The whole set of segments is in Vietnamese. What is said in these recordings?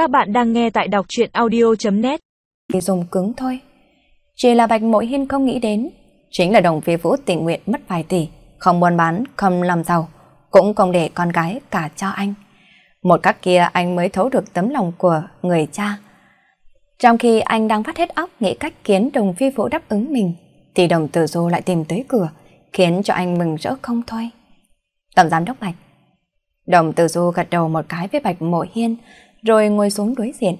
Các bạn đang nghe tại đọc truyện audio.net dùng cứng thôi. Chỉ là Bạch Mội Hiên không nghĩ đến. Chính là đồng phi vũ tình nguyện mất vài tỷ, không buôn bán, không làm giàu, cũng không để con gái cả cho anh. Một cách kia anh mới thấu được tấm lòng của người cha. Trong khi anh đang phát hết óc nghĩ cách khiến đồng phi vũ đáp ứng mình, thì đồng tử du lại tìm tới cửa, khiến cho anh mừng rỡ không thôi. Tổng giám đốc Bạch. Đồng tử du gật đầu một cái với Bạch Mộ Hiên, rồi ngồi xuống đối diện.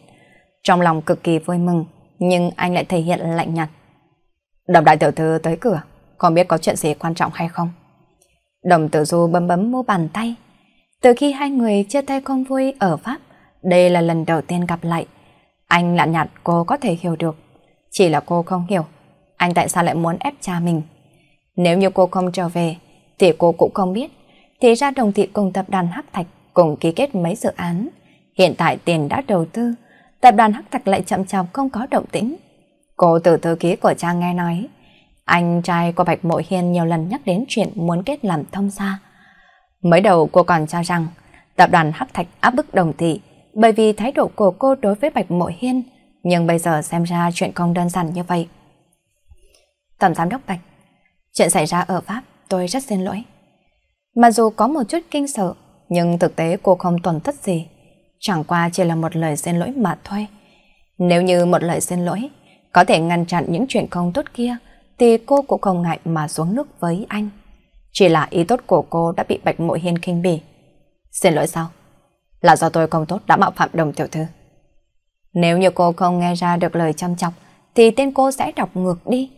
Trong lòng cực kỳ vui mừng, nhưng anh lại thể hiện lạnh nhạt. Đồng đại tiểu thư tới cửa, không biết có chuyện gì quan trọng hay không? Đồng tử du bấm bấm mu bàn tay. Từ khi hai người chia tay không vui ở Pháp, đây là lần đầu tiên gặp lại. Anh lạnh nhạt cô có thể hiểu được. Chỉ là cô không hiểu, anh tại sao lại muốn ép cha mình. Nếu như cô không trở về, thì cô cũng không biết. Thì ra đồng thị cùng tập đoàn Hắc Thạch cùng ký kết mấy dự án. Hiện tại tiền đã đầu tư, tập đoàn Hắc Thạch lại chậm chạp không có động tĩnh. Cô từ thư ký của cha nghe nói, anh trai của Bạch Mộ Hiên nhiều lần nhắc đến chuyện muốn kết làm thông gia. Mới đầu cô còn cho rằng tập đoàn Hắc Thạch áp bức đồng thị bởi vì thái độ của cô đối với Bạch Mộ Hiên, nhưng bây giờ xem ra chuyện không đơn giản như vậy. Tổng giám đốc Bạch, chuyện xảy ra ở Pháp tôi rất xin lỗi. Mặc dù có một chút kinh sợ, nhưng thực tế cô không tổn thất gì. Chẳng qua chỉ là một lời xin lỗi mà thôi. Nếu như một lời xin lỗi có thể ngăn chặn những chuyện không tốt kia, thì cô cũng không ngại mà xuống nước với anh. Chỉ là ý tốt của cô đã bị Bạch Mộ Hiên khinh bỉ. Xin lỗi sao? Là do tôi không tốt đã mạo phạm đồng tiểu thư. Nếu như cô không nghe ra được lời chăm chọc, thì tên cô sẽ đọc ngược đi.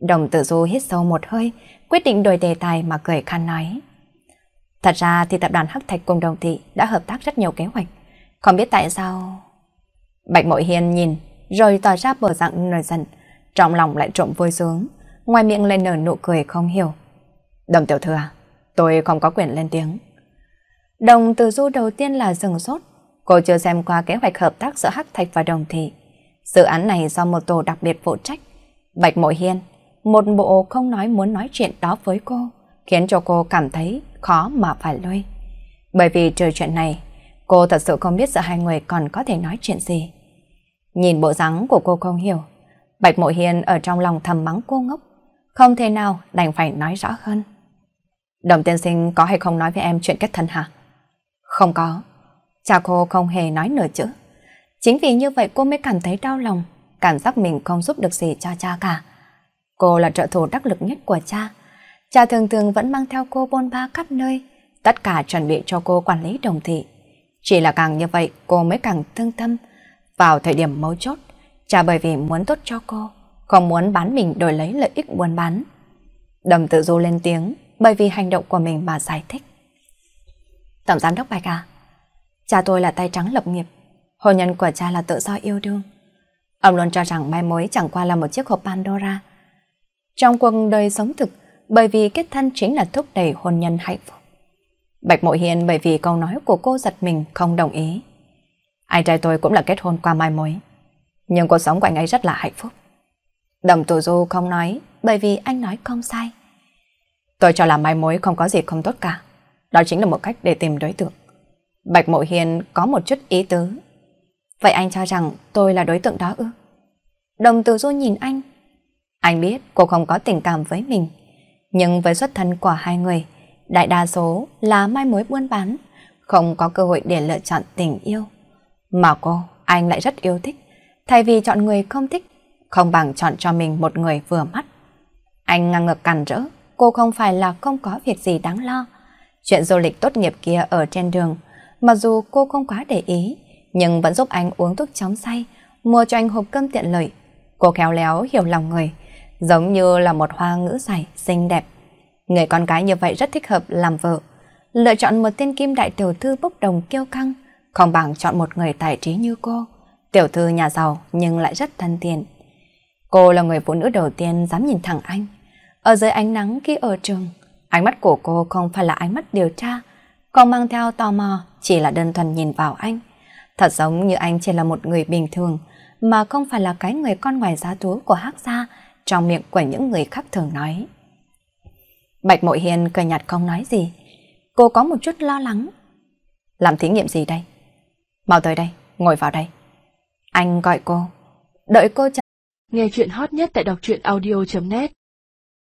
Đồng tử du hít sâu một hơi, quyết định đổi đề tài mà cười khăn nói. Thật ra thì tập đoàn Hắc Thạch cùng đồng thị đã hợp tác rất nhiều kế hoạch. Không biết tại sao... Bạch Mội Hiền nhìn, rồi tỏ ra bờ dạng nổi giận, trong lòng lại trộm vui sướng, ngoài miệng lên nở nụ cười không hiểu. Đồng tiểu thư à, tôi không có quyền lên tiếng. Đồng từ du đầu tiên là dừng sốt, cô chưa xem qua kế hoạch hợp tác giữa Hắc Thạch và Đồng Thị. Dự án này do một tổ đặc biệt phụ trách. Bạch Mội Hiên, một bộ không nói muốn nói chuyện đó với cô, khiến cho cô cảm thấy khó mà phải lui Bởi vì trừ chuyện này, cô thật sự không biết giữa hai người còn có thể nói chuyện gì. Nhìn bộ dáng của cô không hiểu, Bạch Mộ Hiền ở trong lòng thầm mắng cô ngốc, không thể nào đành phải nói rõ hơn. Đồng tiên sinh có hay không nói với em chuyện kết thân hả? Không có. Cha cô không hề nói nửa chữ. Chính vì như vậy cô mới cảm thấy đau lòng, cảm giác mình không giúp được gì cho cha cả. Cô là trợ thủ đắc lực nhất của cha. Cha thường thường vẫn mang theo cô bôn ba khắp nơi, tất cả chuẩn bị cho cô quản lý đồng thị. Chỉ là càng như vậy cô mới càng thương tâm. Vào thời điểm mấu chốt, cha bởi vì muốn tốt cho cô, không muốn bán mình đổi lấy lợi ích buôn bán. Đầm tự du lên tiếng bởi vì hành động của mình mà giải thích. Tổng giám đốc Bạch à, cha tôi là tay trắng lập nghiệp, hôn nhân của cha là tự do yêu đương. Ông luôn cho rằng mai mối chẳng qua là một chiếc hộp Pandora. Trong cuộc đời sống thực, bởi vì kết thân chính là thúc đẩy hôn nhân hạnh phúc. Bạch Mộ Hiền bởi vì câu nói của cô giật mình không đồng ý. Anh trai tôi cũng là kết hôn qua mai mối. Nhưng cuộc sống của anh ấy rất là hạnh phúc. Đồng Tử Du không nói bởi vì anh nói không sai. Tôi cho là mai mối không có gì không tốt cả. Đó chính là một cách để tìm đối tượng. Bạch Mộ Hiền có một chút ý tứ. Vậy anh cho rằng tôi là đối tượng đó ư? Đồng Tử Du nhìn anh. Anh biết cô không có tình cảm với mình. Nhưng với xuất thân của hai người, đại đa số là mai mối buôn bán, không có cơ hội để lựa chọn tình yêu. Mà cô, anh lại rất yêu thích. Thay vì chọn người không thích, không bằng chọn cho mình một người vừa mắt. Anh ngang ngược cằn rỡ, cô không phải là không có việc gì đáng lo. Chuyện du lịch tốt nghiệp kia ở trên đường, mặc dù cô không quá để ý, nhưng vẫn giúp anh uống thuốc chống say, mua cho anh hộp cơm tiện lợi. Cô khéo léo hiểu lòng người, giống như là một hoa ngữ dài, xinh đẹp. Người con gái như vậy rất thích hợp làm vợ. Lựa chọn một tiên kim đại tiểu thư bốc đồng kiêu căng, không bằng chọn một người tài trí như cô. Tiểu thư nhà giàu nhưng lại rất thân thiện. Cô là người phụ nữ đầu tiên dám nhìn thẳng anh. Ở dưới ánh nắng khi ở trường, ánh mắt của cô không phải là ánh mắt điều tra, còn mang theo tò mò chỉ là đơn thuần nhìn vào anh. Thật giống như anh chỉ là một người bình thường, mà không phải là cái người con ngoài giá thú của hắc gia trong miệng của những người khác thường nói. Bạch Mội Hiền cười nhạt không nói gì. Cô có một chút lo lắng. Làm thí nghiệm gì đây? Mau tới đây, ngồi vào đây. Anh gọi cô. Đợi cô chờ. Nghe chuyện hot nhất tại đọc truyện audio.net